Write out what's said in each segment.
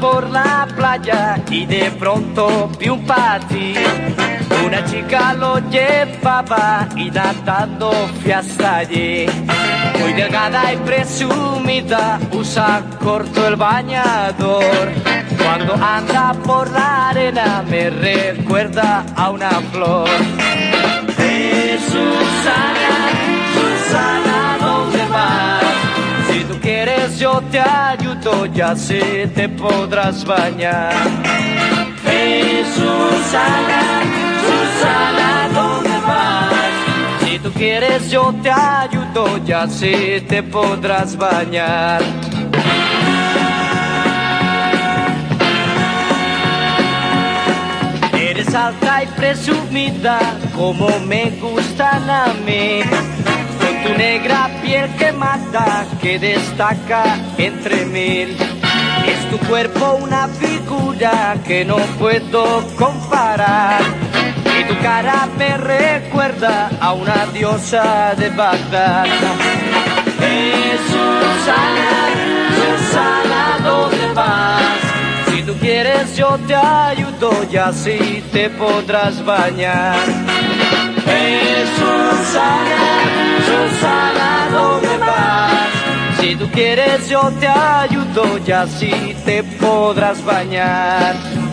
Por la playa y de pronto vi un patín. Una chica lo llevaba y nadando fui allí. Muy delgada y presumida, usa corto el bañador. Cuando anda por la arena me recuerda a una flor. Quieres yo te ayudo, ya sé te podrás bañar. Eh, Susana, Susana, ¿dónde vas? Si tú quieres yo te ayudo, ya sé te podrás bañar. Eres alta y presumida como me gustan a mí. Con tu negra piel que mata, que destaca entre mil. Es tu cuerpo una figura que no puedo comparar. Y tu cara me recuerda a una diosa de Bagdad. Eh, Susana, Susana, ¿dónde vas? Si tú quieres yo te ayudo y así te podrás bañar. Eh, Susana, Susana, ¿dónde vas? Si tú quieres yo te ayudo y así te podrás bañar.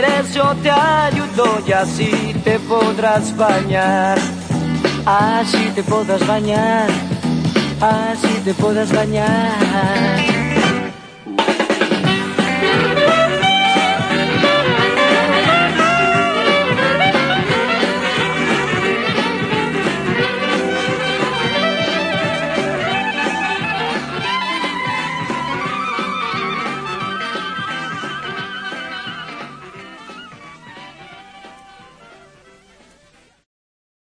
Quieres yo te ayudo y así te podrás bañar. Así te podrás bañar, así te podrás bañar.